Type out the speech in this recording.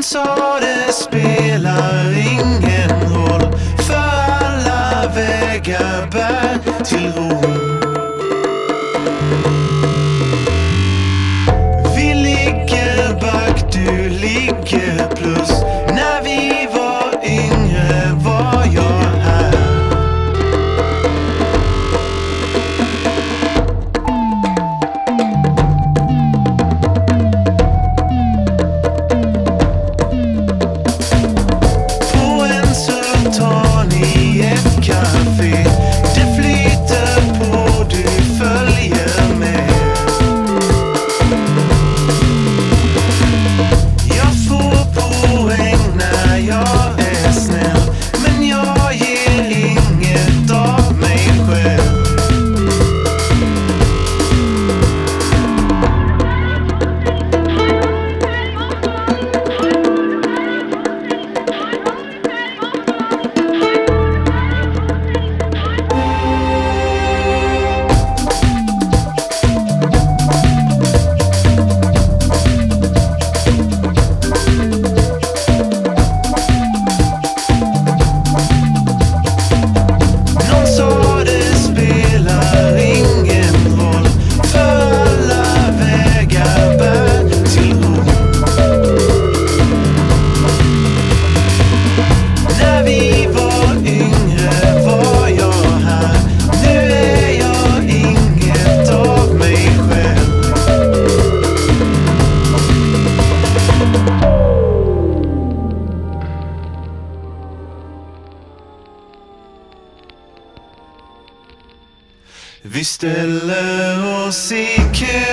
Någon sa det spelar ingen Vi ställer oss i kö.